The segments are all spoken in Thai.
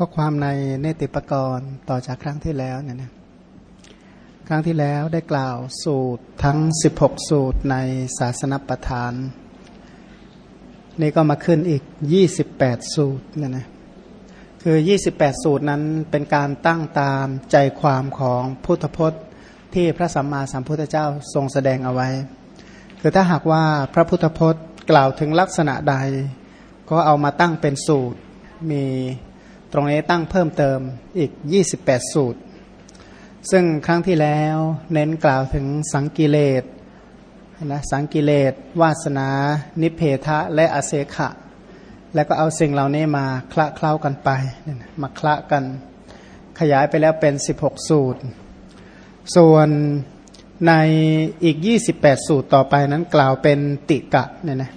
ข้อความในเนติปกรณ์ต่อจากครั้งที่แล้วเนี่ยนะครั้งที่แล้วได้กล่าวสูตรทั้ง 16 สูตรในศาสนประทาน นี่ก็มาขึ้นอีก 28 สูตรเนี่ยนะคือ 28 สูตรนั้นเป็นการตั้งตามใจความของพุทธพจน์ที่พระสัมมาสัมพุทธเจ้าทรงแสดงเอาไว้ คือถ้าหากว่าพระพุทธพจน์กล่าวถึงลักษณะใด ก็เอามาตั้งเป็นสูตรมี รงนี้ตั้งเพิ่มเติมอีก 28 สูตร ซึ่งครั้งที่แล้วเน้นกล่าวถึงสังกิเลสนะสังกิเลสวาสนา นิเพทะ และอเสขะ แล้วก็เอาสิ่งเหล่านี้มาคละเคล้ากันไป มาคละกัน ขยายไปแล้วเป็น 16 สูตร ส่วนในอีก 28 สูตรต่อไปนั้นกล่าวเป็นติกะเนี่ยนะ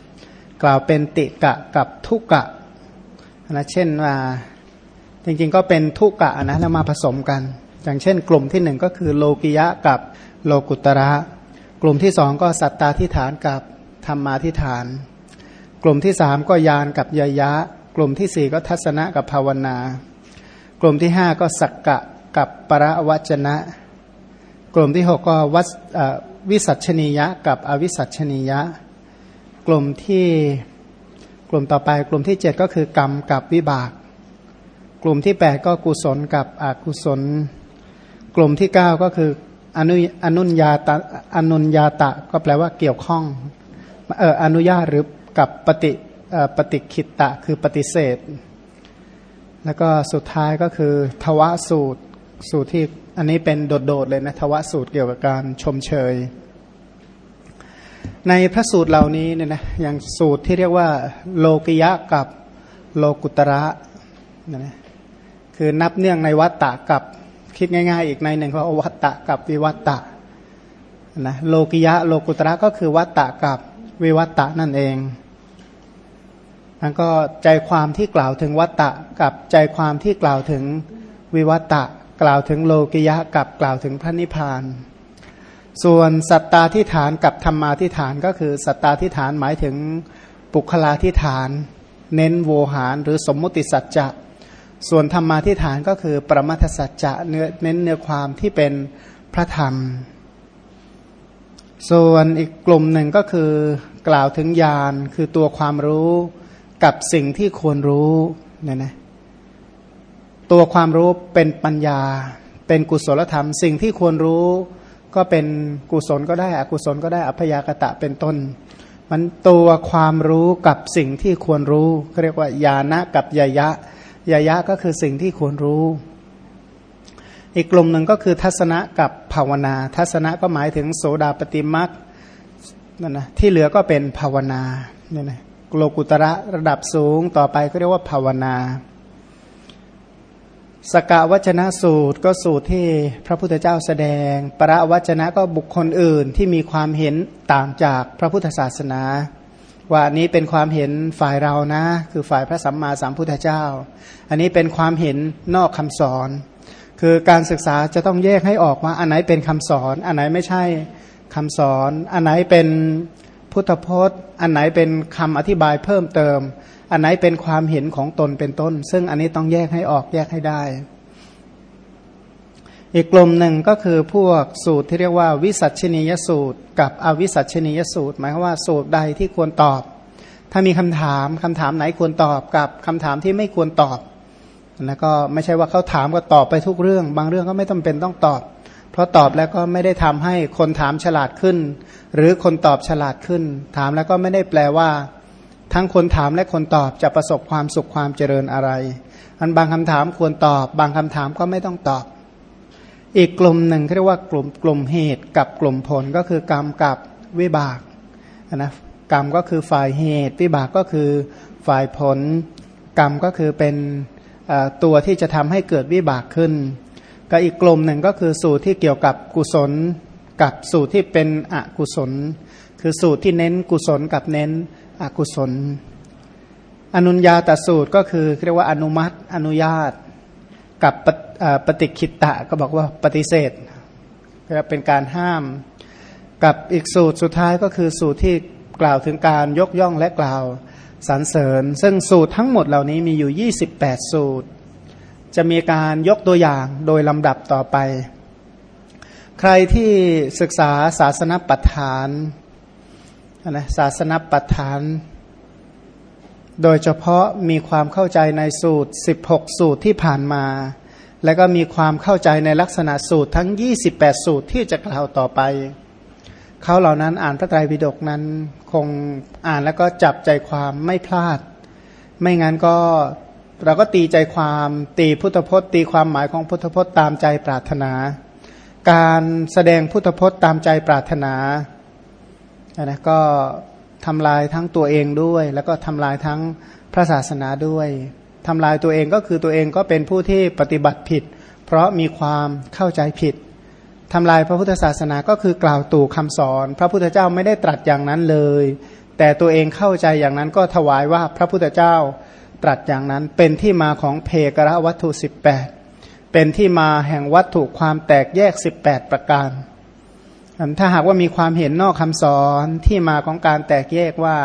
กล่าวเป็นติกะกับทุกะนะเช่นว่า จริงๆก็เป็นทุกกะนะแล้วมาผสมกัน อย่างเช่น กลุ่มที่หนึ่งก็คือโลกิยะกับโลกุตระ กลุ่มที่สองก็สัตตาทิฐานกับธรรมาทิฐาน กลุ่มที่สามก็ยานกับยยะ กลุ่มที่สี่ก็ทัศนะกับภาวนา กลุ่มที่ห้าก็สักกะกับปรวัจนะ กลุ่มที่หกก็วัวิสัชนียะกับอวิสัชนียะ กลุ่มที่กลุ่มต่อไปกลุ่มที่เจ็ดก็คือกรรมกับวิบาก กลุ่มที่ 8 ก็กุศลกับอกุศล กลุ่มที่ 9 ก็คืออนุอนุญาตอนุญาตะ ก็แปลว่าเกี่ยวข้องเอออนุญาตหรือกับปฏิปฏิคิตะคือปฏิเสธ แล้วก็สุดท้ายก็คือทวสูตรสูตรที่อันนี้เป็นโดดๆเลยนะทวสูตรเกี่ยวกับการชมเชย ในพระสูตรเหล่านี้เนี่ยนะอย่างสูตรที่เรียกว่า โลกิยะกับโลกุตระนะ คือนับเนื่องในวัตตะกับคิดง่าย ๆ อีกในหนึ่งเขาวัตตะกับวิวัตตะนะโลกิยะโลกุตระก็คือวัตตะกับวิวัตตะนั่นเองมันก็ใจความที่กล่าวถึงวัตตะกับใจความที่กล่าวถึงวิวัตตะกล่าวถึงโลกิยะกับกล่าวถึงพระนิพพาน ส่วนสัตตาที่ฐานกับธรรมาที่ฐานก็คือสัตตาที่ฐานหมายถึงปุคลาที่ฐาน เน้นโวหารหรือสมมุติสัจจะ ส่วนธรรมาทิฐานก็คือ ปรมัทสัจจะเนื้อเน้นเนื้อความที่เป็นพระธรรม ส่วนอีกกลุ่มหนึ่งก็คือกล่าวถึงญาณคือตัวความรู้กับสิ่งที่ควรรู้เนี่ยนะตัวความรู้เป็นปัญญา เป็นกุศลธรรม สิ่งที่ควรรู้ก็เป็นกุศลก็ได้อกุศลก็ได้อัพยากตะเป็นต้น มันตัวความรู้กับสิ่งที่ควรรู้เขาเรียกว่าญาณะกับยยะ ยายะก็คือสิ่งที่ควรรู้ อีกกลุ่มหนึ่งก็คือทัศนะกับภาวนา ทัศนะก็หมายถึงโสดาปฏิมักนั่นนะที่เหลือก็เป็นภาวนาเนี่ยนะโลกุตระระดับสูงต่อไปก็เรียกว่าภาวนา สกาวัจนะสูตรก็สูตรที่พระพุทธเจ้าแสดง ประวัจนะก็บุคคลอื่นที่มีความเห็นต่างจากพระพุทธศาสนา ว่านี้เป็นความเห็นฝ่ายเรานะ คือฝ่ายพระสัมมาสัมพุทธเจ้า อันนี้เป็นความเห็นนอกคำสอน คือการศึกษาจะต้องแยกให้ออกว่าอันไหนเป็นคำสอน อันไหนไม่ใช่คำสอน อันไหนเป็นพุทธพจน์ อันไหนเป็นคำอธิบายเพิ่มเติม อันไหนเป็นความเห็นของตนเป็นต้น ซึ่งอันนี้ต้องแยกให้ออกแยกให้ได้ อีกกลุ่มหนึ่งก็คือพวกสูตรที่เรียกว่าวิสัชนียสูตร กับอวิสัชนียสูตร หมายความว่าสูตรใดที่ควรตอบ ถ้ามีคำถามคำถามไหนควรตอบกับคำถามที่ไม่ควรตอบแล้วก็ไม่ใช่ว่าเขาถามก็ตอบไปทุกเรื่อง บางเรื่องก็ไม่จาเป็นต้องตอบ เพราะตอบแล้วก็ไม่ได้ทำให้คนถามฉลาดขึ้น หรือคนตอบฉลาดขึ้น ถามแล้วก็ไม่ได้แปลว่า ทั้งคนถามและคนตอบจะประสบความสุขความเจริญอะไร อันบางคำถามควรตอบ บางคำถามก็ไม่ต้องตอบ อีกกลุ่มหนึ่งเรียกว่ากลุ่มกลุ่มเหตุกับกลุ่มผลก็คือกรรมกับวิบากนะกรรมก็คือฝ่ายเหตุ วิบากก็คือฝ่ายผล กรรมก็คือเป็นตัวที่จะทำให้เกิดวิบากขึ้นก็อีกกลุ่มหนึ่งก็คือสูตรที่เกี่ยวกับกุศล กับสูตรที่เป็นอกุศล คือสูตรที่เน้นกุศลกับเน้นอกุศล อนุญญาตสูตรก็คือเรียกว่าอนุมัติอนุญาตกับป ปฏิคิตะก็บอกว่าปฏิเสธเป็นการห้าม กับอีกสูตรสุดท้ายก็คือสูตรที่กล่าวถึงการยกย่องและกล่าวสรรเสริญ ซึ่งสูตรทั้งหมดเหล่านี้มีอยู่ 28 สูตร จะมีการยกตัวอย่างโดยลำดับต่อไป ใครที่ศึกษาศาสนปัฏฐานนะศาสนปัฏฐาน โดยเฉพาะมีความเข้าใจในสูตร 16 สูตรที่ผ่านมา และก็มีความเข้าใจในลักษณะสูตรทั้ง 28 สูตรที่จะกล่าวต่อไป เขาเหล่านั้นอ่านพระไตรปิฎกนั้นคงอ่านแล้วก็จับใจความไม่พลาด ไม่งั้นก็เราก็ตีใจความตีพุทธพจน์ตีความหมายของพุทธพจน์ตามใจปรารถนา การแสดงพุทธพจน์ตามใจปรารถนานะก็ทำลายทั้งตัวเองด้วย แล้วก็ทำลายทั้งพระศาสนาด้วย ทำลายตัวเองก็คือตัวเองก็เป็นผู้ที่ปฏิบัติผิด เพราะมีความเข้าใจผิดทำลายพระพุทธศาสนาก็คือกล่าวตู่คำสอน พระพุทธเจ้าไม่ได้ตรัสอย่างนั้นเลย แต่ตัวเองเข้าใจอย่างนั้นก็ถวายว่าพระพุทธเจ้าตรัสอย่างนั้นเป็นที่มาของเพกระวัตถุ 18 เป็นที่มาแห่งวัตถุความแตกแยก 18 ประการ ถ้าหากว่ามีความเห็นนอกคำสอนที่มาของการแตกแยกว่า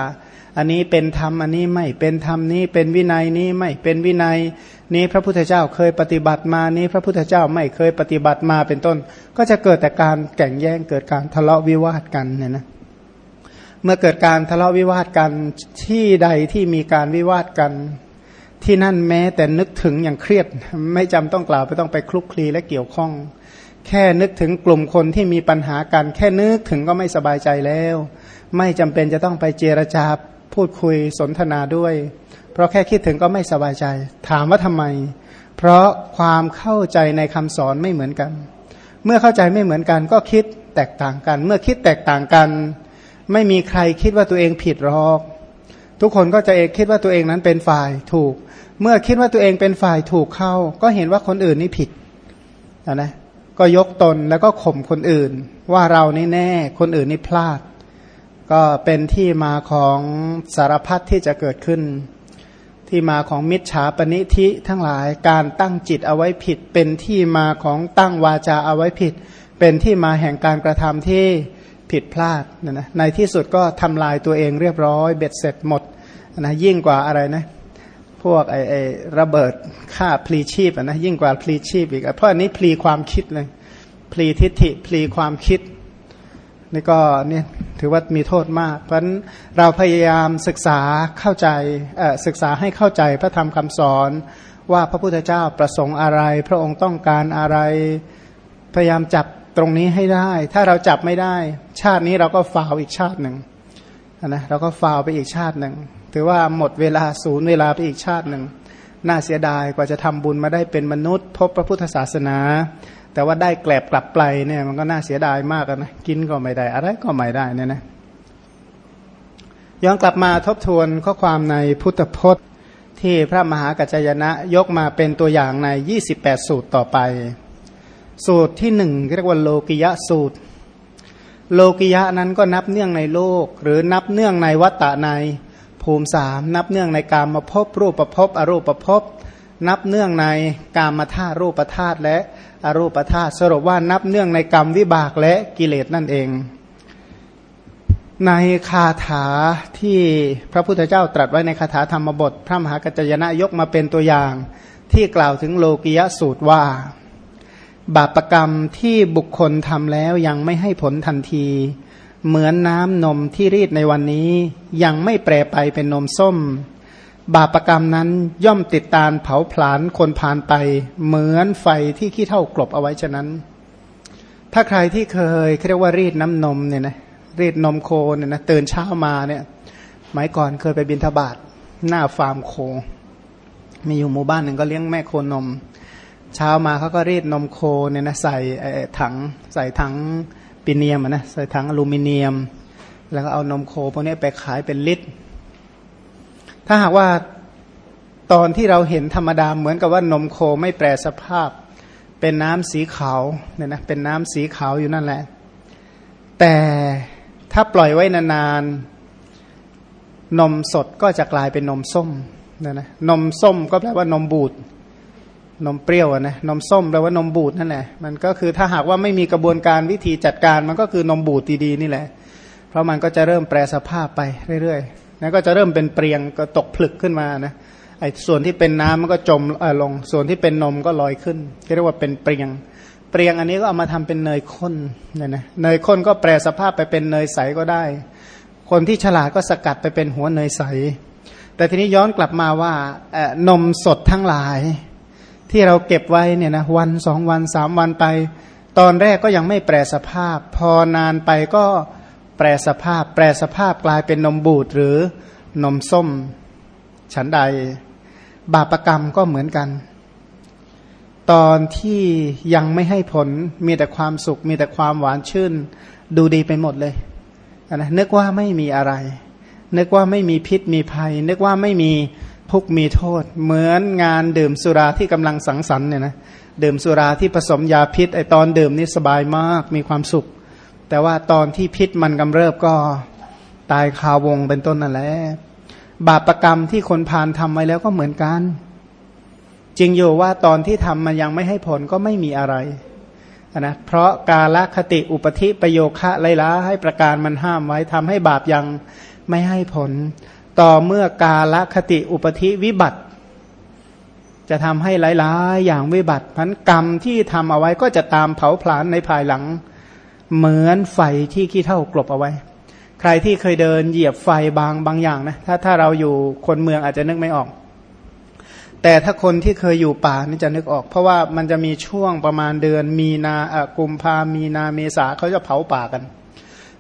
อันนี้เป็นธรรมอันนี้ไม่เป็นธรรมนี้เป็นวินัยนี้ไม่เป็นวินัยนี้พระพุทธเจ้าเคยปฏิบัติมานี้พระพุทธเจ้าไม่เคยปฏิบัติมาเป็นต้น ก็จะเกิดแต่การแข่งแย่งเกิดการทะเลาะวิวาทกันเนี่ยนะเมื่อเกิดการทะเลาะวิวาทกันที่ใดที่มีการวิวาทกัน ที่นั่นแม้แต่นึกถึงอย่างเครียดไม่จำต้องกล่าวไปต้องไปคลุกคลีและเกี่ยวข้อง แค่นึกถึงกลุ่มคนที่มีปัญหากัน แค่นึกถึงก็ไม่สบายใจแล้ว ไม่จำเป็นจะต้องไปเจรจาพูดคุยสนทนาด้วย เพราะแค่คิดถึงก็ไม่สบายใจ ถามว่าทำไม เพราะความเข้าใจในคำสอนไม่เหมือนกัน เมื่อเข้าใจไม่เหมือนกัน ก็คิดแตกต่างกัน เมื่อคิดแตกต่างกัน ไม่มีใครคิดว่าตัวเองผิดหรอก ทุกคนก็จะเองคิดว่าตัวเองนั้นเป็นฝ่ายถูก เมื่อคิดว่าตัวเองเป็นฝ่ายถูกเข้า ก็เห็นว่าคนอื่นนี่ผิดนะนะ ก็ยกตนแล้วก็ข่มคนอื่น ว่าเรานี่แน่คนอื่นนี่พลาด ก็เป็นที่มาของสารพัดที่จะเกิดขึ้น ที่มาของมิจฉาปณิธิทั้งหลายการตั้งจิตเอาไว้ผิด เป็นที่มาของตั้งวาจาเอาไว้ผิด เป็นที่มาแห่งการกระทำที่ผิดพลาดนะนะในที่สุดก็ทำลายตัวเองเรียบร้อยเบ็ดเสร็จหมดนะยิ่งกว่าอะไรนะ พวกไอ้ไอระเบิดฆ่าพลีชีพนะยิ่งกว่าพลีชีพอีกเพราะอันนี้พลีความคิดเลยพลีทิฏฐิพลีความคิดนี่ก็เนี่ยถือว่ามีโทษมาก เพราะนั้นเราพยายามศึกษาเข้าใจศึกษาให้เข้าใจพระธรรมคำสอน ว่าพระพุทธเจ้าประสงค์อะไร พระองค์ต้องการอะไรพยายามจับตรงนี้ให้ได้ ถ้าเราจับไม่ได้ ชาตินี้เราก็ฟาวอีกชาติหนึ่งนะเราก็ฟาวไปอีกชาติหนึ่ง ถือว่าหมดเวลาศูนย์เวลาไปอีกชาติหนึ่ง น่าเสียดายกว่าจะทำบุญมาได้เป็นมนุษย์ พบพระพุทธศาสนา แต่ว่าได้แกลบกลับไปเนี่ยมันก็น่าเสียดายมากนะกินก็ไม่ได้ อะไรก็ไม่ได้เนี่ยนะย้อนกลับมาทบทวนข้อความในพุทธพจน์ที่พระมหากัจจยนะยกมาเป็นตัวอย่างใน 28 สูตรต่อไป สูตรที่หนึ่งเรียกว่าโลกิยะสูตร โลกิยะนั้นก็นับเนื่องในโลก หรือนับเนื่องในวัตตะใน ภูมิสามนับเนื่องในการมาพบรูปประพบอรูปประพบนับเนื่องในกามมาธารูปธาตุและอรูปธาตุสรุปว่านับเนื่องในกรรมวิบากและกิเลสนั่นเอง ในคาถาที่พระพุทธเจ้าตรัสไว้ในคาถาธรรมบท พระมหากัจจยนะยกมาเป็นตัวอย่าง ที่กล่าวถึงโลกิยสูตรว่า บาปรกรรมที่บุคคลทำแล้วยังไม่ให้ผลทันที เหมือนน้ำนมที่รีดในวันนี้ ยังไม่แปรไปเป็นนมส้ม บาปรกรรมนั้นย่อมติดตามเผาผลาญคนผ่านไป เหมือนไฟที่ขี้เท่ากลบเอาไว้ฉะนั้น ถ้าใครที่เคยเรียกว่ารีดน้ำนมเนี่ยนะรีดนมโคเนี่ยนะตื่นเช้ามาเนี่ยหมายก่อนเคยไปบินทบาทหน้าฟาร์มโค มีอยู่หมู่บ้านหนึ่งก็เลี้ยงแม่โคนม เช้ามาเขาก็รีดนมโคเนี่ยนะใส่ถังใส่ถัง ปีเนียมนะใส่ถังอลูมิเนียม แล้วก็เอานมโคพวกนี้ไปขายเป็นลิตร ถ้าหากว่าตอนที่เราเห็นธรรมดาเหมือนกับว่านมโคไม่แปรสภาพ เป็นน้ำสีขาวเนี่ยนะเป็นน้ำสีขาวอยู่นั่นแหละ แต่ถ้าปล่อยไว้นานๆนมสดก็จะกลายเป็นนมส้มนะนะนมส้มก็แปลว่านมบูด นมเปรี้ยวนะนมส้มแปลว่านมบูดนั่นแหละมันก็คือถ้าหากว่าไม่มีกระบวนการวิธีจัดการมันก็คือนมบูดดีๆนี่แหละ เพราะมันก็จะเริ่มแปรสภาพไปเรื่อยๆแล้วก็จะเริ่มเป็นเปรียงก็ตกผลึกขึ้นมานะไอ้ส่วนที่เป็นน้ำมันก็จมลง ส่วนที่เป็นนมก็ลอยขึ้นเรียกว่าเป็นเปรียง เปรียงอันนี้ก็เอามาทำเป็นเนยข้นเนี่ยนะเนยข้นก็แปลสภาพไปเป็นเนยใสก็ได้ คนที่ฉลาดก็สกัดไปเป็นหัวเนยใส แต่ทีนี้ย้อนกลับมาว่านมสดทั้งหลาย ที่เราเก็บไว้เนี่ยนะวันสองวันสามวันไป ตอนแรกก็ยังไม่แปรสภาพ พอนานไปก็แปรสภาพ แปรสภาพกลายเป็นนมบูดหรือนมส้ม ฉันใด บาปรกรรมก็เหมือนกัน ตอนที่ยังไม่ให้ผลมีแต่ความสุข มีแต่ความหวานชื่น ดูดีไปหมดเลยนะนึกว่าไม่มีอะไร นึกว่าไม่มีพิษมีภัย นึกว่าไม่มี ทุกมีโทษ เหมือนงานดื่มสุราที่กำลังสังสรรค์เนี่ยนะดื่มสุราที่ผสมยาพิษไอตอนดื่มนี่สบายมากมีความสุข แต่ว่าตอนที่พิษมันกำเริบก็ตายคาวงเป็นต้นนั่นแหละบาปรกรรมที่คนพานทำไว้แล้วก็เหมือนกัน จริงอยู่ว่าตอนที่ทำมันยังไม่ให้ผลก็ไม่มีอะไรนะเพราะกาลคติอุปธิประโยคะไลล้าให้ประการมันห้ามไว้ทำให้บาปยังไม่ให้ผล ต่อเมื่อกาลคติอุปธิวิบัติ จะทำให้หลายๆ อย่างวิบัติพันกรรมที่ทำเอาไว้ก็จะตามเผาผลาญในภายหลัง เหมือนไฟที่ขี้เท่ากลบเอาไว้ ใครที่เคยเดินเหยียบไฟบางบางอย่างนะถ้าถ้าเราอยู่คนเมืองอาจจะนึกไม่ออก แต่ถ้าคนที่เคยอยู่ป่านี่จะนึกออก เพราะว่ามันจะมีช่วงประมาณเดือนมีนาอกุมภามีนาเมษาเขาจะเผาป่ากันเ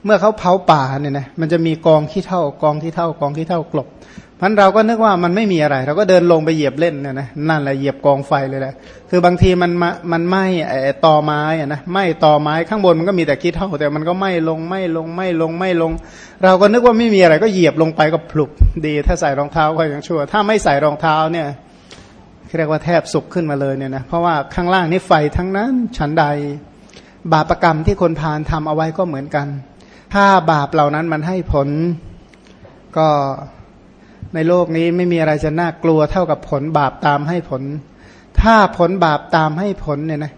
เมื่อเขาเผาป่าเนี่ยนะมันจะมีกองขี้เท่ากองขี้เท่ากองขี้เท่ากลบพันเราก็นึกว่ามันไม่มีอะไร เราก็เดินลงไปเหยียบเล่นเนี่ยนะนั่นแหละเหยียบกองไฟเลยแหละคือบางทีมันมันไหม้ตอไม้อะนะไหม้ตอไม้ข้างบนมันก็มีแต่ขี้เท่า แต่มันก็ไหม้ลงไหม้ลงไหม้ลงไหม้ลง เราก็นึกว่าไม่มีอะไรก็เหยียบลงไปก็พลุกดี ถ้าใส่รองเท้าก็ยังชั่ว ถ้าไม่ใส่รองเท้าเนี่ยเรียกว่าแทบสุกขึ้นมาเลยเนี่ยนะเพราะว่าข้างล่างนี่ไฟทั้งนั้นฉันใด บาปรกรรมที่คนพานทำเอาไว้ก็เหมือนกัน ถ้าบาปเหล่านั้นมันให้ผลก็ในโลกนี้ไม่มีอะไรจะน่ากลัวเท่ากับผลบาปตามให้ผล ถ้าผลบาปตามให้ผลเนี่ยนะ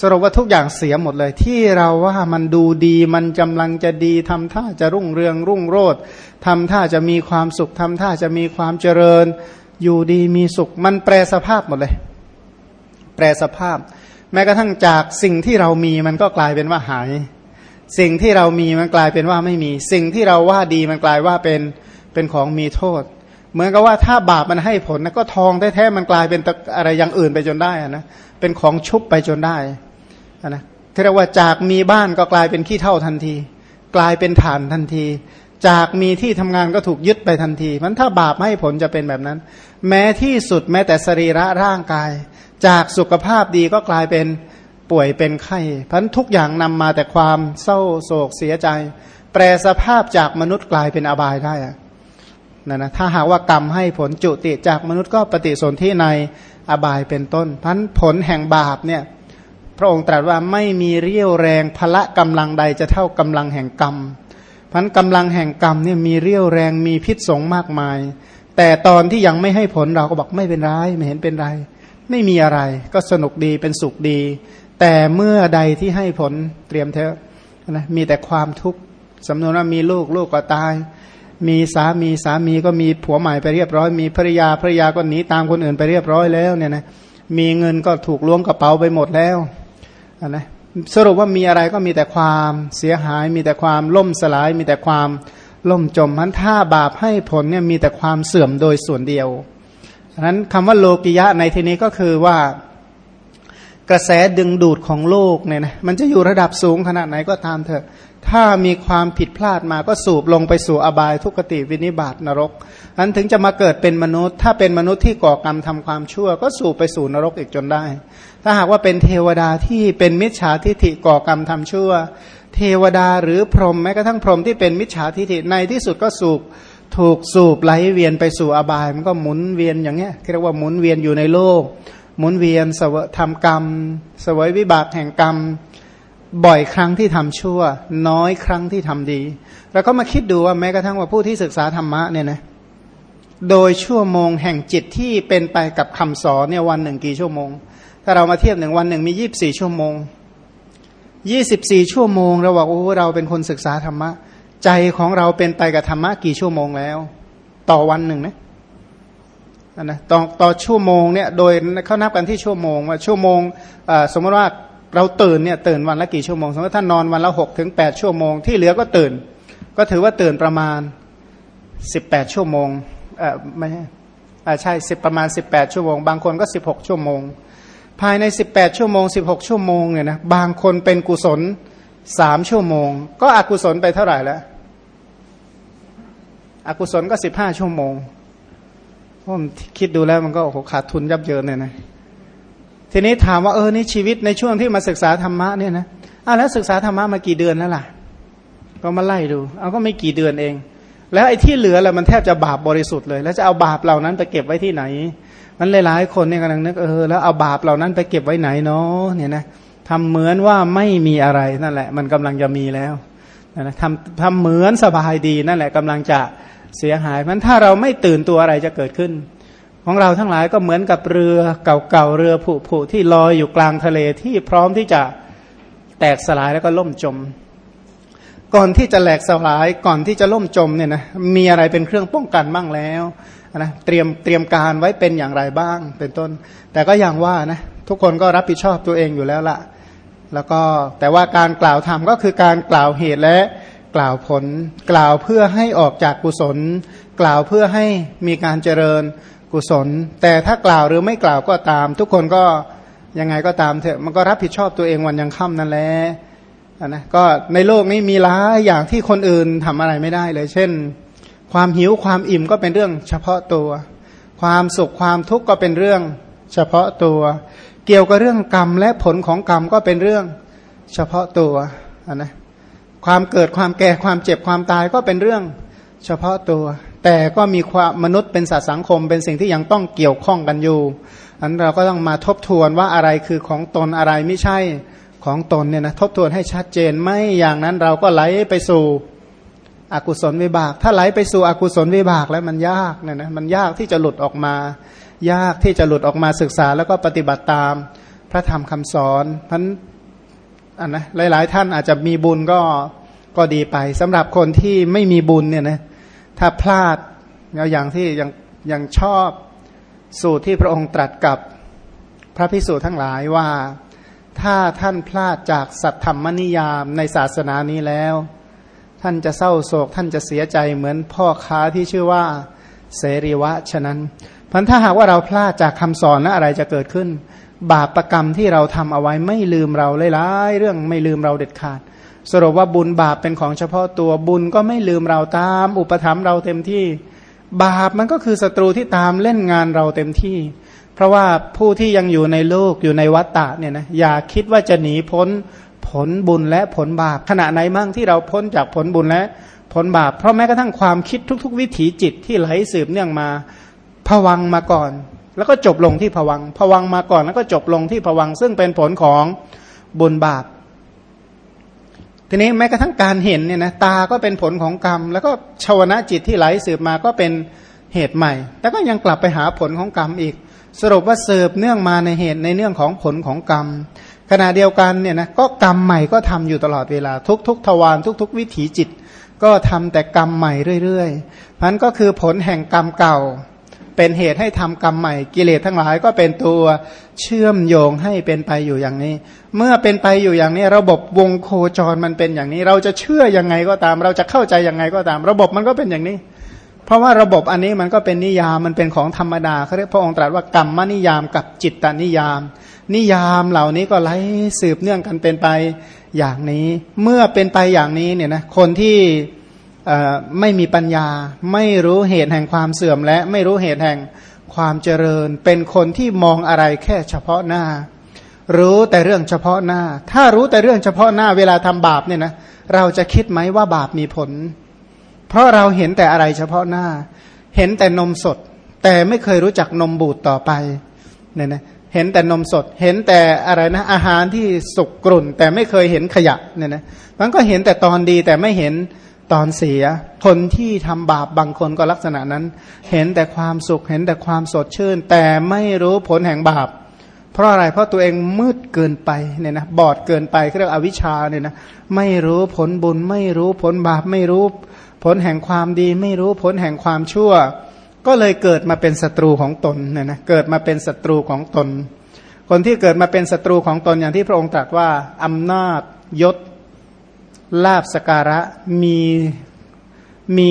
สรุปว่าทุกอย่างเสียหมดเลย ที่เราว่ามันดูดีมันกำลังจะดีทำท่าจะรุ่งเรืองรุ่งโรจน์ทำท่าจะมีความสุขทำท่าจะมีความเจริญ อยู่ดีมีสุข มันแปรสภาพหมดเลย แปรสภาพ แม้กระทั่งจากสิ่งที่เรามีมันก็กลายเป็นว่าหาย สิ่งที่เรามีมันกลายเป็นว่าไม่มี สิ่งที่เราว่าดีมันกลายว่าเป็นเป็นของมีโทษ เหมือนกับว่าถ้าบาปมันให้ผลนะก็ทองแท้ๆมันกลายเป็นอะไรอย่างอื่นไปจนได้นะเป็นของชุบไปจนได้นะที่เรียกว่าจากมีบ้านก็กลายเป็นขี้เท่าทันที กลายเป็นฐานทันที จากมีที่ทำงานก็ถูกยึดไปทันทีมันถ้าบาปให้ผลจะเป็นแบบนั้น แม้ที่สุดแม้แต่สรีระร่างกาย จากสุขภาพดีก็กลายเป็น ป่วยเป็นไข้พันทุกอย่างนำมาแต่ความเศร้าโศกเสียใจ แปลสภาพจากมนุษย์กลายเป็นอบายได้นะนะถ้าหากว่ากรรมให้ผลจุติจากมนุษย์ก็ปฏิสนธิในอบายเป็นต้นพันผลแห่งบาปเนี่ยพระองค์ตรัสว่าไม่มีเรี่ยวแรงพละกำลังใดจะเท่ากำลังแห่งกรรมพันกำลังแห่งกรรมเนี่ยมีเรี่ยวแรงมีพิษสงมากมาย แต่ตอนที่ยังไม่ให้ผลเราก็บอกไม่เป็นไรไม่เห็นเป็นไร ไม่มีอะไรก็สนุกดีเป็นสุขดี แต่เมื่อใดที่ให้ผลเตรียมเถอะนะมีแต่ความทุกข์สำนวนว่ามีลูกลูกก็ตาย มีสามีสามีก็มีผัวใหม่ไปเรียบร้อย มีภรรยาภรรยาก็หนีตามคนอื่นไปเรียบร้อยแล้วเนี่ยนะมีเงินก็ถูกล้วงกระเป๋าไปหมดแล้วนะสรุปว่ามีอะไรก็มีแต่ความเสียหาย มีแต่ความล่มสลาย มีแต่ความล่มจมมันถ้าบาปให้ผลเนี่ยมีแต่ความเสื่อมโดยส่วนเดียวฉะนั้นคำว่าโลกิยะในที่นี้ก็คือว่า กระแสดึงดูดของโลกเนี่ยนะมันจะอยู่ระดับสูงขนาดไหนก็ตามเถอะ ถ้ามีความผิดพลาดมาก็สูบลงไปสู่อบายทุกติวินิบาตนรกนั้นถึงจะมาเกิดเป็นมนุษย์ ถ้าเป็นมนุษย์ที่ก่อกรรมทำความชั่ว ก็สูบไปสู่นรกอีกจนได้ ถ้าหากว่าเป็นเทวดาที่เป็นมิจฉาทิฐิก่อกรรมทำชั่ว เทวดาหรือพรหมแม้กระทั่งพรหมที่เป็นมิจฉาทิฐิในที่สุดก็สูบถูกสูบไหลเวียนไปสู่อบาย มันก็หมุนเวียนอย่างเงี้ยเรียกว่าหมุนเวียนอยู่ในโลก หมุนเวียนสวทำกรรมสวยวิบากแห่งกรรม บ่อยครั้งที่ทำชั่ว น้อยครั้งที่ทำดี แล้วก็มาคิดดูว่าแม้กระทั่งว่าผู้ที่ศึกษาธรรมะเนี่ยนะโดยชั่วโมงแห่งจิตที่เป็นไปกับคำสอนเนี่ยวันหนึ่งกี่ชั่วโมง ถ้าเรามาเทียบหนึ่งวันหนึ่งมียี่บสี่ชั่วโมงยี่สิบสี่ชั่วโมงเราบอกโอ้เราเป็นคนศึกษาธรรมะ ใจของเราเป็นไปกับธรรมะกี่ชั่วโมงแล้ว ต่อวันหนึ่งนะ นะต่อต่อชั่วโมงเนี่ยโดยเขานับกันที่ชั่วโมงว่าชั่วโมงสมมติว่าเราตื่นเนี่ยตื่นวันละกี่ชั่วโมง สมมติท่านนอนวันละหกถึงแปดชั่วโมงที่เหลือก็ตื่น ก็ถือว่าตื่นประมาณสิบแปดชั่วโมงเออไม่ใช่ใช่สิบประมาณสิบแปดชั่วโมง บางคนก็สิบหกชั่วโมง ภายในสิบแปดชั่วโมงสิบหกชั่วโมงเนี่ยนะบางคนเป็นกุศลสามชั่วโมง ก็อกุศลไปเท่าไหร่แล้วอกุศลก็สิบห้าชั่วโมง ผมคิดดูแล้วมันก็โอ้โหขาดทุนยับเยินเลยนะทีนี้ถามว่าเออนี่ชีวิตในช่วงที่มาศึกษาธรรมะเนี่ยนะอ้าวแล้วศึกษาธรรมะมากี่เดือนแล้วล่ะ ก็มาไล่ดูเอาก็ไม่กี่เดือนเอง แล้วไอ้ที่เหลือแล้วมันแทบจะบาปบริสุทธิ์เลย แล้วจะเอาบาปเหล่านั้นไปเก็บไว้ที่ไหน มันหลายๆคนเนี่ยกำลังนึกเออแล้วเอาบาปเหล่านั้นไปเก็บไว้ไหนเนาะเนี่ยนะทำเหมือนว่าไม่มีอะไรนั่นแหละ มันกำลังจะมีแล้วนะทำทำเหมือนสบายดีนั่นแหละกำลังจะ เสียหายมันถ้าเราไม่ตื่นตัวอะไรจะเกิดขึ้น ของเราทั้งหลายก็เหมือนกับเรือเก่าๆเรือผุๆที่ลอยอยู่กลางทะเลที่พร้อมที่จะแตกสลายแล้วก็ล่มจม ก่อนที่จะแหลกสลายก่อนที่จะล่มจมเนี่ยนะมีอะไรเป็นเครื่องป้องกันบ้างแล้วนะเตรียมเตรียมการไว้เป็นอย่างไรบ้างเป็นต้น แต่ก็อย่างว่านะทุกคนก็รับผิดชอบตัวเองอยู่แล้วละ่ะ แล้วก็แต่ว่าการกล่าวธรรมก็คือการกล่าวเหตุและ กล่าวผล กล่าวเพื่อให้ออกจากกุศล กล่าวเพื่อให้มีการเจริญกุศล แต่ถ้ากล่าวหรือไม่กล่าวก็ตาม ทุกคนก็ยังไงก็ตามเถอะมันก็รับผิดชอบตัวเองวันยังค่ำนั่นแหละนะก็ในโลกนี้มีหลายอย่างที่คนอื่นทำอะไรไม่ได้เลย เช่น ความหิวความอิ่มก็เป็นเรื่องเฉพาะตัว ความสุขความทุกข์ก็เป็นเรื่องเฉพาะตัว เกี่ยวกับเรื่องกรรมและผลของกรรมก็เป็นเรื่องเฉพาะตัวนะ ความเกิดความแก่ความเจ็บความตายก็เป็นเรื่องเฉพาะตัว แต่ก็มีความมนุษย์เป็นสัตว์สังคม เป็นสิ่งที่ยังต้องเกี่ยวข้องกันอยู่อันเราก็ต้องมาทบทวนว่าอะไรคือของตนอะไรไม่ใช่ของตนเนี่ยนะทบทวนให้ชัดเจนไม่อย่างนั้นเราก็ไหลไปสู่อกุศลวิบาก ถ้าไหลไปสู่อกุศลวิบากแล้วมันยากเนี่ยนะมันยากที่จะหลุดออกมา ยากที่จะหลุดออกมาศึกษาแล้วก็ปฏิบัติตามพระธรรมคำสอนพันอันนะหลาย ๆ ท่านอาจจะมีบุญก็ ก็ดีไปสำหรับคนที่ไม่มีบุญเนี่ยนะถ้าพลาดอย่างที่ยังยังชอบสูตรที่พระองค์ตรัสกับพระพิสุทั้งหลายว่าถ้าท่านพลาดจากสัตธรรมนิยามในศาสนานี้แล้ว ท่านจะเศร้าโศก ท่านจะเสียใจเหมือนพ่อค้าที่ชื่อว่าเสรีวะ ฉะนั้นพันถ้าหากว่าเราพลาดจากคำสอนแล้วอะไรจะเกิดขึ้น บาปประกรรมที่เราทำเอาไว้ไม่ลืมเราเลยหลายเรื่องไม่ลืมเราเด็ดขาด สรุปว่าบุญบาปเป็นของเฉพาะตัวบุญก็ไม่ลืมเราตาม อุปถัมภ์เราเต็มที่ บาปมันก็คือศัตรูที่ตามเล่นงานเราเต็มที่ เพราะว่าผู้ที่ยังอยู่ในโลกอยู่ในวัฏฏะเนี่ยนะอย่าคิดว่าจะหนีพ้นผลบุญและผลบาปขณะไหนมั่งที่เราพ้นจากผลบุญและผลบาป เพราะแม้กระทั่งความคิดทุก ๆ วิถีจิตที่ไหลสืบเนื่องมาผวังมาก่อน แล้วก็จบลงที่ผวังผวังมาก่อนแล้วก็จบลงที่ผวังซึ่งเป็นผลของบุญบาป ทีนี้แม้กระทั่งการเห็นเนี่ยนะตาก็เป็นผลของกรรม แล้วก็ชาวนะจิตที่ไหลสืบมาก็เป็นเหตุใหม่ แต่ก็ยังกลับไปหาผลของกรรมอีก สรุปว่าสืบเนื่องมาในเหตุในเรื่องของผลของกรรม ขณะเดียวกันเนี่ยนะก็กรรมใหม่ก็ทำอยู่ตลอดเวลา ทุกๆทวารทุกๆวิถีจิต ก็ทำแต่กรรมใหม่เรื่อยๆพันก็คือผลแห่งกรรมเก่า เป็นเหตุให้ทำกรรมใหม่ กิเลสทั้งหลายก็เป็นตัวเชื่อมโยงให้เป็นไปอยู่อย่างนี้ เมื่อเป็นไปอยู่อย่างนี้ ระบบวงโคจรมันเป็นอย่างนี้ เราจะเชื่อยังไงก็ตาม เราจะเข้าใจยังไงก็ตาม ระบบมันก็เป็นอย่างนี้ เพราะว่าระบบอันนี้มันก็เป็นนิยามมันเป็นของธรรมดาเขาเรียกพระองค์ตรัสว่ากรรมนิยามกับจิตตนิยาม นิยามเหล่านี้ก็ไหลสืบเนื่องกันเป็นไปอย่างนี้ เมื่อเป็นไปอย่างนี้เนี่ยนะคนที่ ไม่มีปัญญา ไม่รู้เหตุแห่งความเสื่อมและไม่รู้เหตุแห่งความเจริญ เป็นคนที่มองอะไรแค่เฉพาะหน้า รู้แต่เรื่องเฉพาะหน้า ถ้ารู้แต่เรื่องเฉพาะหน้าเวลาทำบาปเนี่ยนะเราจะคิดไหมว่าบาปมีผล เพราะเราเห็นแต่อะไรเฉพาะหน้า เห็นแต่นมสด แต่ไม่เคยรู้จักนมบูดต่อไปเนี่ยนะเห็นแต่นมสด เห็นแต่อะไรนะ อาหารที่สุกกรุ่น แต่ไม่เคยเห็นขยะเนี่ยนะมันก็เห็นแต่ตอนดีแต่ไม่เห็น ตอนเสีย คนที่ทำบาปบางคนก็ลักษณะนั้น เห็นแต่ความสุขเห็นแต่ความสดชื่น แต่ไม่รู้ผลแห่งบาป เพราะอะไรเพราะตัวเองมืดเกินไปเนี่ยนะบอดเกินไปเรียกอวิชชาเนี่ยนะไม่รู้ผลบุญ ไม่รู้ผลบาปไม่รู้ ผลแห่งความดี ไม่รู้ผลแห่งความชั่ว ก็เลยเกิดมาเป็นศัตรูของตนเนี่ยนะเกิดมาเป็นศัตรูของตน คนที่เกิดมาเป็นศัตรูของตนอย่างที่พระองค์ตรัสว่าอำนาจยศ ลาบสการะมีมี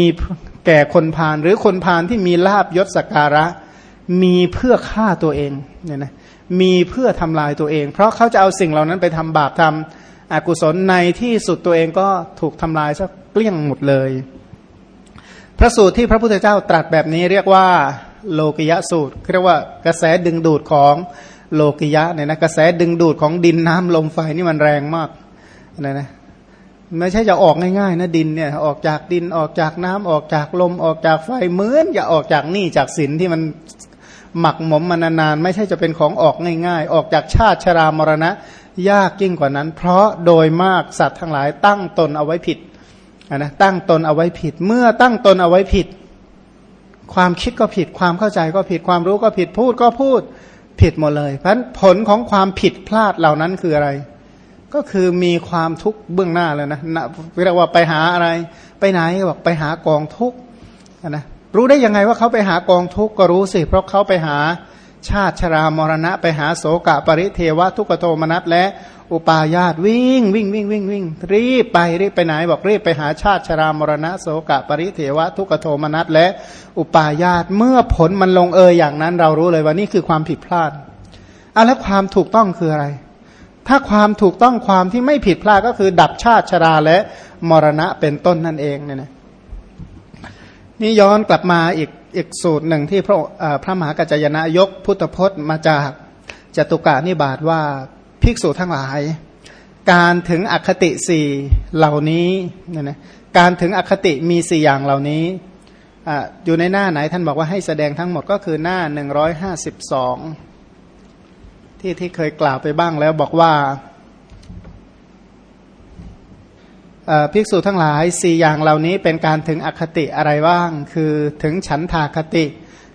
แก่คนพาลหรือคนพาลที่มีลาบยศสการะ มีเพื่อฆ่าตัวเองเนี่ยนะมีเพื่อทำลายตัวเอง เพราะเขาจะเอาสิ่งเหล่านั้นไปทำบาปทำอกุศลในที่สุดตัวเองก็ถูกทำลายซะเกลี้ยงหมดเลย พระสูตรที่พระพุทธเจ้าตรัสแบบนี้เรียกว่า โลกิยะสูตรเรียกว่ากระแสดึงดูดของโลกิยะเนี่ยนะกระแสดึงดูดของดินน้ำลมไฟนี่มันแรงมากนะนะ ไม่ใช่จะออกง่ายๆนะดินเนี่ยออกจากดินออกจากน้ำออกจากลมออกจากไฟเหมือนอย่าออกจากนี่จากสินที่มันหมักหมมมานานๆไม่ใช่จะเป็นของออกง่าย ๆ ออกจากชาติชรามรณะ ยากยิ่งกว่านั้น เพราะโดยมากสัตว์ทั้งหลายตั้งตนเอาไว้ผิดนะตั้งตนเอาไว้ผิด เมื่อตั้งตนเอาไว้ผิด ความคิดก็ผิดความเข้าใจก็ผิดความรู้ก็ผิดพูดก็พูดผิดหมดเลย เพราะผลของความผิดพลาดเหล่านั้นคืออะไร ก็คือมีความทุกข์เบื้องหน้าเลยนะเรียกว่าไปหาอะไร ไปไหนบอกไปหากองทุกข์นะรู้ได้ยังไงว่าเขาไปหากองทุกข์ก็รู้สิ เพราะเขาไปหาชาติชรามรณะ ไปหาโสกะปริเทวะทุกโทมนัสและอุปาญาตวิ่งวิ่งวิ่งวิ่งวิ่งรีบไปรีบไปไหนบอกรีบไปหาชาติชรามรณะโสกะปริเทวะทุกโทมนัสและอุปาญาตเมื่อผลมันลงเอยอย่างนั้นเรารู้เลยว่านี่คือความผิดพลาดเอาแล้วความถูกต้องคืออะไร ถ้าความถูกต้องความที่ไม่ผิดพลาดก็คือดับชาติชราและมรณะเป็นต้นนั่นเองเนี่ยนะนี่ย้อนกลับมาอีกอีกสูตรหนึ่งที่พระพระมหากัจจยนะยกพุทธพจน์มาจากจตุกานิบาตว่าภิกษุทั้งหลาย การถึงอคติสี่เหล่านี้เนี่ยนะการถึงอคติมีสี่อย่างเหล่านี้ออยู่ในหน้าไหนท่านบอกว่าให้แสดงทั้งหมดก็คือหน้าหนึ่งร้อยห้าสิบสอง ที่ที่เคยกล่าวไปบ้างแล้วบอกว่าภิกษุทั้งหลายสี่อย่างเหล่านี้เป็นการถึงอคติอะไรบ้าง คือถึงฉันทาคติ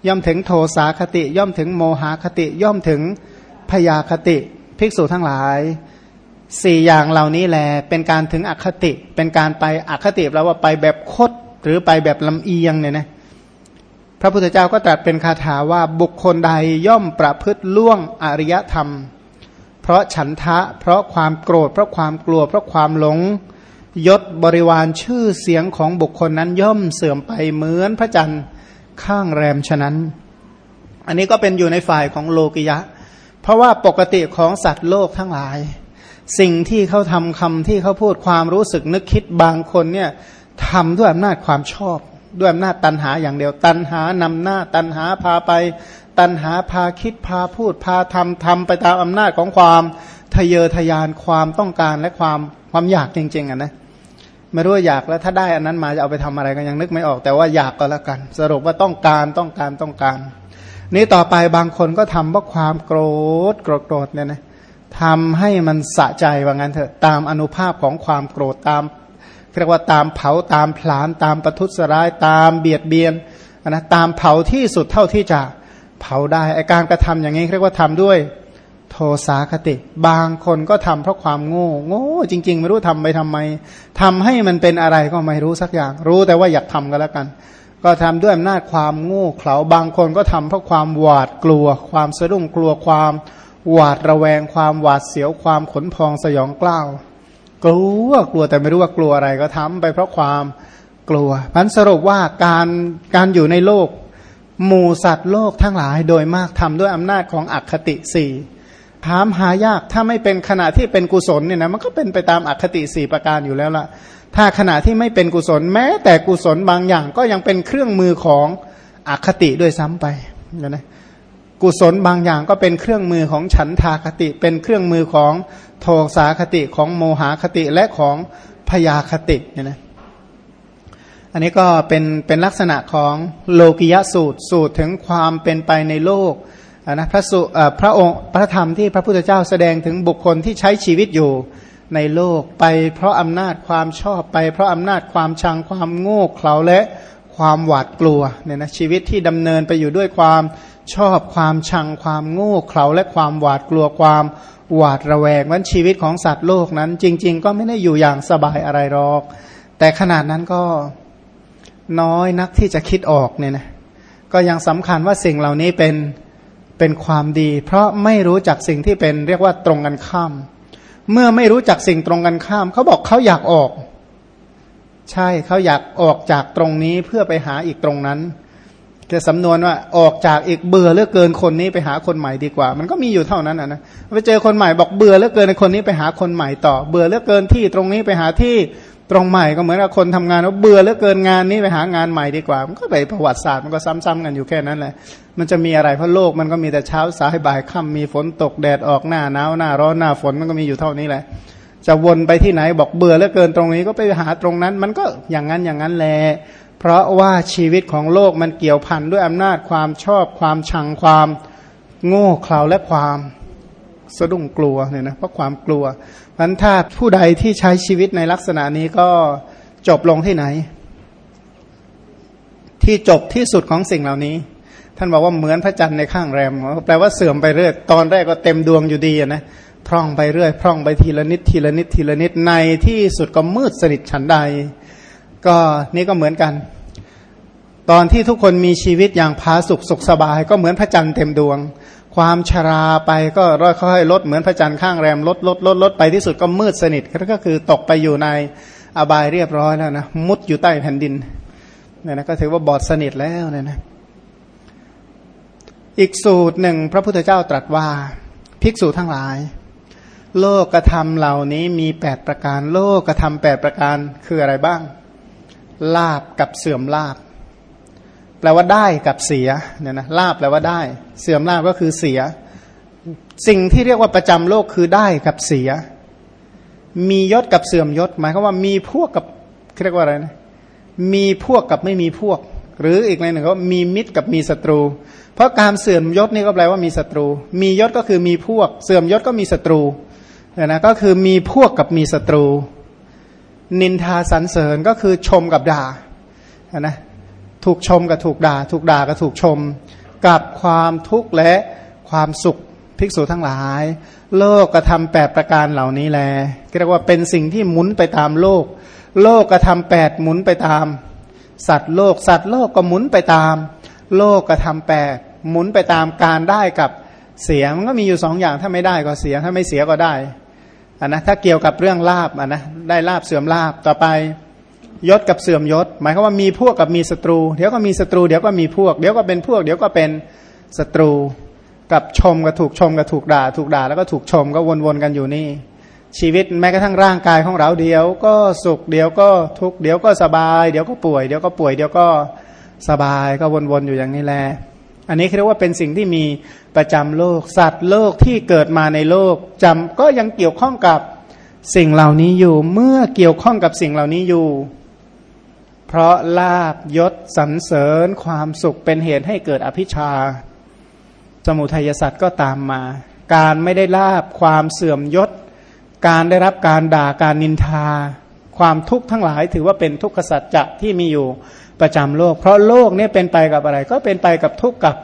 ย่อมถึงโทสาคติ ย่อมถึงโมหาคติ ย่อมถึงพยาคติ ภิกษุทั้งหลายสี่อย่างเหล่านี้แหลเป็นการถึงอคติ เป็นการไปอคติแปลว่าไปแบบคดหรือไปแบบลำเอียงเนี่ยนะ พระพุทธเจ้าก็ตรัสเป็นคาถาว่าบุคคลใดย่อมประพฤติล่วงอริยธรรม เพราะฉันทะ เพราะความโกรธ เพราะความกลัว เพราะความหลงยศบริวารชื่อเสียงของบุคคลนั้นย่อมเสื่อมไปเหมือนพระจันทร์ข้างแรมฉะนั้น อันนี้ก็เป็นอยู่ในฝ่ายของโลกิยะ เพราะว่าปกติของสัตว์โลกทั้งหลาย สิ่งที่เขาทำคำที่เขาพูดความรู้สึกนึกคิดบางคนเนี่ยทำด้วยอำนาจความชอบ ด้วยอำนาจตันหาอย่างเดียว ตันหานำหน้าตันหาพาไป ตันหาพาคิดพาพูดพาทำทำไปตามอำนาจของความทะเยอทะยานความต้องการและความความอยากจริง ๆอะนะไม่รู้ว่าอยากแล้วถ้าได้อันนั้นมาจะเอาไปทำอะไรก็ยังนึกไม่ออกแต่ว่าอยากก็แล้วกัน สรุปว่าต้องการต้องการต้องการ นี้ต่อไปบางคนก็ทำเพราะความโกรธโกรธโกรธเนี่ยนะทำให้มันสะใจว่างั้นเถอะตามอนุภาพของความโกรธตาม เรียกว่าตามเผาตามผลาญตามประทุษร้ายตามเบียดเบียนนะตามเผาที่สุดเท่าที่จะเผาได้ไอการกระทำอย่างนี้เรียกว่าทำด้วยโทสาคติ บางคนก็ทำเพราะความโง่โง่จริง ๆ ไม่รู้ทำไปทำไมทำให้มันเป็นอะไรก็ไม่รู้สักอย่าง รู้แต่ว่าอยากทำก็แล้วกัน ก็ทำด้วยอำนาจความโง่เขลาบางคนก็ทำเพราะความหวาดกลัว ความสะดุ้งกลัวความหวาดระแวงความหวาดเสียวความขนพองสยองกล้าว กลัวกลัวแต่ไม่รู้ว่ากลัวอะไรก็ทำไปเพราะความกลัวพันสรุปว่าการการอยู่ในโลก หมู่สัตว์โลกทั้งหลายโดยมากทำด้วยอำนาจของอคติสี่ถามหายากถ้าไม่เป็นขณะที่เป็นกุศลเนี่ยนะมันก็เป็นไปตามอคติสี่ประการอยู่แล้วล่ะถ้าขณะที่ไม่เป็นกุศลแม้ แต่กุศลบางอย่างก็ยังเป็นเครื่องมือของอคติด้วยซ้ำไปนะกุศลบางอย่างก็เป็นเครื่องมือของฉันทาคติ เป็นเครื่องมือของ โทสาคติของโมหคติและของพยาคติเนี่ยนะอันนี้ก็เป็นเป็นลักษณะของโลกิยสูตรสูตรถึงความเป็นไปในโลกนะพระสุพระองค์พระธรรมที่พระพุทธเจ้าแสดงถึงบุคคลที่ใช้ชีวิตอยู่ในโลกไปเพราะอำนาจความชอบไป เพราะอำนาจความชังความโง่เขลาและความหวาดกลัวเนี่ยนะชีวิตที่ดำเนินไปอยู่ด้วยความชอบความชังความโง่เขลาและความหวาดกลัวความ หวาดระแวงวันชีวิตของสัตว์โลกนั้น จริง ๆ ก็ไม่ได้อยู่อย่างสบายอะไรหรอก แต่ขนาดนั้นก็น้อยนักที่จะคิดออกเนี่ยนะก็ยังสำคัญว่าสิ่งเหล่านี้เป็นเป็นความดี เพราะไม่รู้จักสิ่งที่เป็นเรียกว่าตรงกันข้าม เมื่อไม่รู้จักสิ่งตรงกันข้าม เขาบอกเขาอยากออก ใช่เขาอยากออกจากตรงนี้เพื่อไปหาอีกตรงนั้น จะสำนวนว่าออกจากอีกเบื่อเลือกเกินคนนี้ไปหาคนใหม่ดีกว่า มันก็มีอยู่เท่านั้นนะไปเจอคนใหม่บอกเบื่อเลือกเกินในคนนี้ไปหาคนใหม่ต่อ เบื่อเลือกเกินที่ตรงนี้ไปหาที่ตรงใหม่ก็เหมือนกับคนทำงานว่าเบื่อเลือกเกินงานนี้ไปหางานใหม่ดีกว่า มันก็ไปประวัติศาสตร์มันก็ซ้ำๆกันอยู่แค่นั้นแหละมันจะมีอะไรเพราะโลกมันก็มีแต่เช้าสายบ่ายค่ำมีฝนตกแดดออกหน้าหนาวหน้าร้อนหน้าฝนมันก็มีอยู่เท่านี้แหละ จะวนไปที่ไหนบอกเบื่อเลือกเกินตรงนี้ก็ไปหาตรงนั้น มันก็อย่างนั้นอย่างนั้นแหละ เพราะว่าชีวิตของโลกมันเกี่ยวพันด้วยอำนาจความชอบความชังความโง่เขลาและความสะดุ้งกลัวเนี่ยนะเพราะความกลัวพันถ้าผู้ใดที่ใช้ชีวิตในลักษณะนี้ก็จบลงที่ไหน ที่จบที่สุดของสิ่งเหล่านี้ ท่านบอกว่าเหมือนพระจันทร์ในข้างแรมแปลว่าเสื่อมไปเรื่อยตอนแรกก็เต็มดวงอยู่ดีนะพร่องไปเรื่อยพร่องไปทีละนิดทีละนิดทีละนิดในที่สุดก็มืดสนิทฉันใด ก็นี่ก็เหมือนกัน ตอนที่ทุกคนมีชีวิตอย่างพาสุขสุขสบาย ก็เหมือนพระจันทร์เต็มดวง ความชราไปก็ร่อยค่อยลดเหมือนพระจันทร์ข้างแรมลดลดลดลดไปที่สุดก็มืดสนิทก็คือตกไปอยู่ในอบายเรียบร้อยแล้วนะมุดอยู่ใต้แผ่นดินเนี่ยนะก็ถือว่าบอดสนิทแล้วเนี่ยนะอีกสูตรหนึ่งพระพุทธเจ้าตรัสว่า ภิกษุทั้งหลาย โลกกระทำเหล่านี้มีแปดประการ โลกกระทำแปดประการคืออะไรบ้าง ลาบกับเสื่อมลาบ แปลว่าได้กับเสียเนี่ยนะลาบแปลว่าได้ เสื่อมลาบก็คือเสีย สิ่งที่เรียกว่าประจำโลกคือได้กับเสีย มียศกับเสื่อมยศ หมายความว่ามีพวกกับเรียกว่าอะไรนะมีพวกกับไม่มีพวก หรืออีกในหนึ่งก็มีมิตรกับมีศัตรู เพราะการเสื่อมยศนี่ก็แปลว่ามีศัตรู มียศก็คือมีพวก เสื่อมยศก็มีศัตรูเนี่ยนะก็คือมีพวกกับมีศัตรู นินทาสรรเสริญก็คือชมกับด่านะถูกชมกับถูกด่า ถูกด่ากับถูกชม กับความทุกข์และความสุขภิกษุทั้งหลาย โลกกระทำแปดประการเหล่านี้แลเรียกว่าเป็นสิ่งที่หมุนไปตามโลก โลกกระทำแปดหมุนไปตาม สัตว์โลก สัตว์โลกก็หมุนไปตาม โลกกระทำแปดหมุนไปตามการได้กับเสียมันก็มีอยู่สองอย่างถ้าไม่ได้ก็เสียถ้าไม่เสียก็ได้ อันนะถ้าเกี่ยวกับเรื่องลาบอันนะได้ลาบเสื่อมลาบต่อไปยศกับเสื่อมยศ หมายความว่ามีพวกกับมีศัตรู เดี๋ยวก็มีศัตรูเดี๋ยวก็มีพวก เดี๋ยวก็เป็นพวก เดี๋ยวก็เป็นศัตรู กับชมกับถูกชมกับถูกด่า ถูกด่าแล้วก็ถูกชมก็วนๆกันอยู่นี่ ชีวิตแม้กระทั่งร่างกายของเราเดี๋ยวก็สุขเดี๋ยวก็ทุกเดี๋ยวก็สบาย เดี๋ยวก็ป่วยเดี๋ยวก็ป่วยเดี๋ยวก็สบายก็วนๆอยู่อย่างนี้แหละอันนี้เรียกว่าเป็นสิ่งที่มี ประจำโลก สัตว์โลกที่เกิดมาในโลกจำก็ยังเกี่ยวข้องกับสิ่งเหล่านี้อยู่ เมื่อเกี่ยวข้องกับสิ่งเหล่านี้อยู่ เพราะลาบยศสรรเสริญความสุขเป็นเหตุให้เกิดอภิชา สมุทัยสัตว์ก็ตามมา การไม่ได้ลาบความเสื่อมยศ การได้รับการด่าการนินทา ความทุกข์ทั้งหลายถือว่าเป็นทุกขสัจจะที่มีอยู่ประจำโลก เพราะโลกนี้เป็นไปกับอะไร ก็เป็นไปกับทุกข์กับ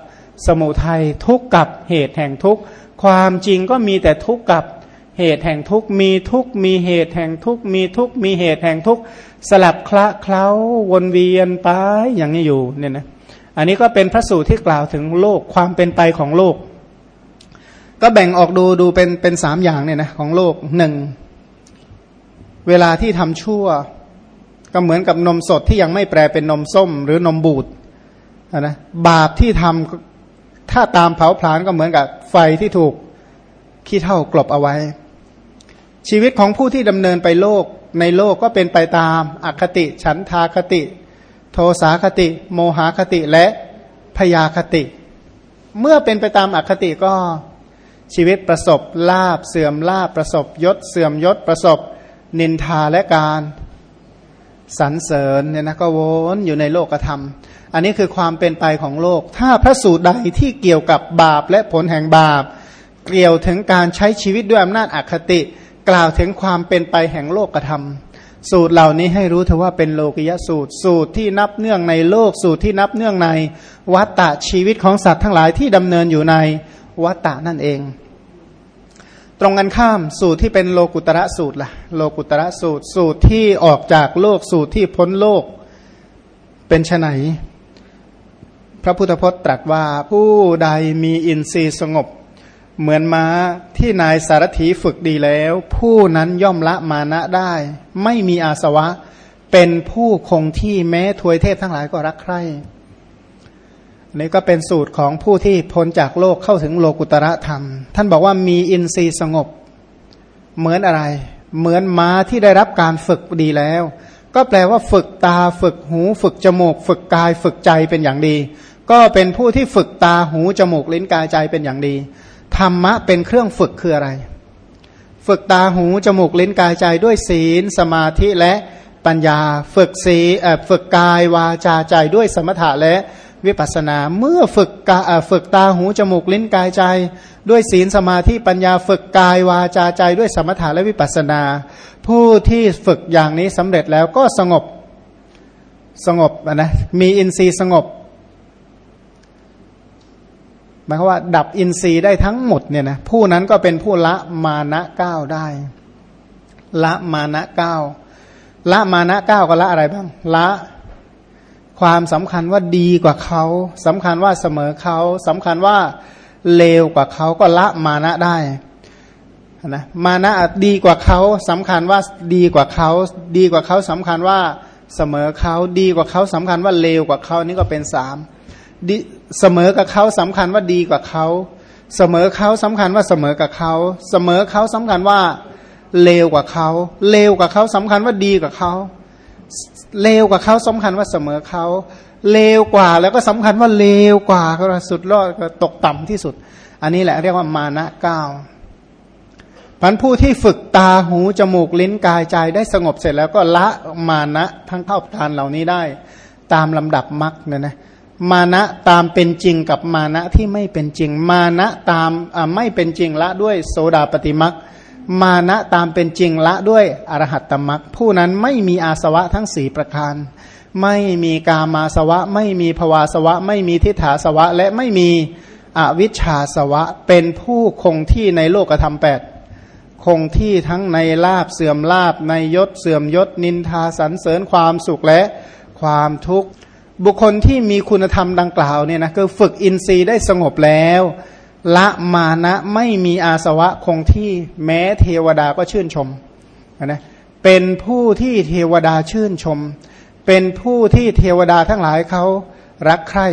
สมุทัยทุกข์กับเหตุแห่งทุกข์ความจริงก็มีแต่ทุกข์กับเหตุแห่งทุกข์มีทุกข์มีเหตุแห่งทุกข์มีทุกข์มีเหตุแห่งทุกข์สลับคละเคล้าวนเวียนไปอย่างนี้อยู่เนี่ยนะอันนี้ก็เป็นพระสูตรที่กล่าวถึงโลกความเป็นไปของโลก ก็แบ่งออกดูดูเป็นเป็นสามอย่างเนี่ยนะของโลกหนึ่งเวลาที่ทำชั่ว ก็เหมือนกับนมสดที่ยังไม่แปลเป็นนมส้มหรือนมบูดนะบาปที่ทำ ถ้าตามเผาผลาญก็เหมือนกับไฟที่ถูกขี้เท่ากลบเอาไว้ ชีวิตของผู้ที่ดำเนินไปโลกในโลกก็เป็นไปตามอคติ ฉันทาคติ โทสาคติ โมหาคติและพยาคติ เมื่อเป็นไปตามอคติก็ชีวิตประสบลาบเสื่อมลาบประสบยศ เสื่อมยศประสบนินทาและการสรรเสริญเนี่ยนะก็วนอยู่ในโลกธรรม อันนี้คือความเป็นไปของโลก ถ้าพระสูตรใดที่เกี่ยวกับบาปและผลแห่งบาป เกี่ยวถึงการใช้ชีวิตด้วยอำนาจอคติ กล่าวถึงความเป็นไปแห่งโลกธรรมสูตรเหล่านี้ให้รู้เถอะว่าเป็นโลกิยสูตร สูตรที่นับเนื่องในโลก สูตรที่นับเนื่องในวัตตะชีวิตของสัตว์ทั้งหลายที่ดำเนินอยู่ในวัตตะนั่นเอง ตรงกันข้ามสูตรที่เป็นโลกุตระสูตรละ่ะ โลกุตระสูตร สูตรที่ออกจากโลก สูตรที่พ้นโลก เป็นไน ระพุทธพจน์ตรัสว่าผู้ใดมีอินทรีย์สงบ เหมือนม้าที่นายสารถีฝึกดีแล้ว ผู้นั้นย่อมละมานะได้ ไม่มีอาสวะ เป็นผู้คงที่แม้ทวยเทพทั้งหลายก็รักใคร่นี่ก็เป็นสูตรของผู้ที่พ้นจากโลกเข้าถึงโลกุตระธรรม ท่านบอกว่ามีอินทรีย์สงบ เหมือนอะไร เหมือนม้าที่ได้รับการฝึกดีแล้ว ก็แปลว่าฝึกตาฝึกหู ฝึกจมูก ฝึกกาย ฝึกใจเป็นอย่างดี ก็เป็นผู้ที่ฝึกตาหูจมูกลิ้นกายใจเป็นอย่างดี ธรรมะเป็นเครื่องฝึกคืออะไร ฝึกตาหูจมูกลิ้นกายใจด้วยศีล สมาธิและปัญญา ฝึกสีฝึกกายวาจาใจด้วยสมถะและวิปัสนา เมื่อฝึกกาฝึกตาหูจมูกลิ้นกายใจ ด้วยศีลสมาธิปัญญาฝึกกายวาจาใจด้วยสมถะและวิปัสนา ผู้ที่ฝึกอย่างนี้สำเร็จแล้วก็สงบสงบนะมีอินทรีย์สงบ หมายความว่าดับอินทรีย์ได้ทั้งหมดเนี่ยนะผู้นั้นก็เป็นผู้ละมานะเก้าได้ ละมานะเก้าละมานะเก้าก็ละอะไรบ้าง ละความสำคัญว่าดีกว่าเขาสำคัญว่าเสมอเขาสำคัญว่าเลวกว่าเขาก็ละมานะได้นะมานะดีกว่าเขาสำคัญว่าดีกว่าเขาดีกว่าเขาสำคัญว่าเสมอเขาดีกว่าเขาสำคัญว่าเลวกว่าเขานี่ก็เป็นสาม เสมอกับเขาสำคัญว่าดีกว่าเขา เสมอเขาสำคัญว่าเสมอกับเขา เสมอเขาสำคัญว่าเลวกว่าเขา เลวกว่าเขาสำคัญว่าดีกว่าเขา เลวกว่าเขาสำคัญว่าเสมอเขาเลวกว่าแล้วก็สำคัญว่าเลวกว่าก็สุดรอดก็ตกต่ำที่สุด อันนี้แหละเรียกว่ามานะเก้าพันผู้ที่ฝึกตาหูจมูกลิ้นกายใจได้สงบเสร็จแล้วก็ละมานะทั้งเข้าทานเหล่านี้ได้ ตามลำดับมรรคเนี่ยนะ มานะตามเป็นจริงกับมานะที่ไม่เป็นจริง มานะตามไม่เป็นจริงละด้วยโสดาปฏิมรรคมานะตามเป็นจริงละด้วยอรหัตตมักผู้นั้นไม่มีอาสวะทั้งสี่ประการ ไม่มีกามาสวะ ไม่มีภวาสวะ ไม่มีทิฏฐาสวะ และไม่มีอวิชชาสวะ เป็นผู้คงที่ในโลกธรรมแปดคงที่ทั้งในลาบเสื่อมลาบในยศเสื่อมยศนินทาสรรเสริญความสุขและความทุกข์ บุคคลที่มีคุณธรรมดังกล่าวเนี่ยนะคือฝึกอินทรีย์ได้สงบแล้ว ละมานะไม่มีอาสวะคงที่แม้เทวดาก็ชื่นชมนะเป็นผู้ที่เทวดาชื่นชม เป็นผู้ที่เทวดาทั้งหลายเขารักใคร่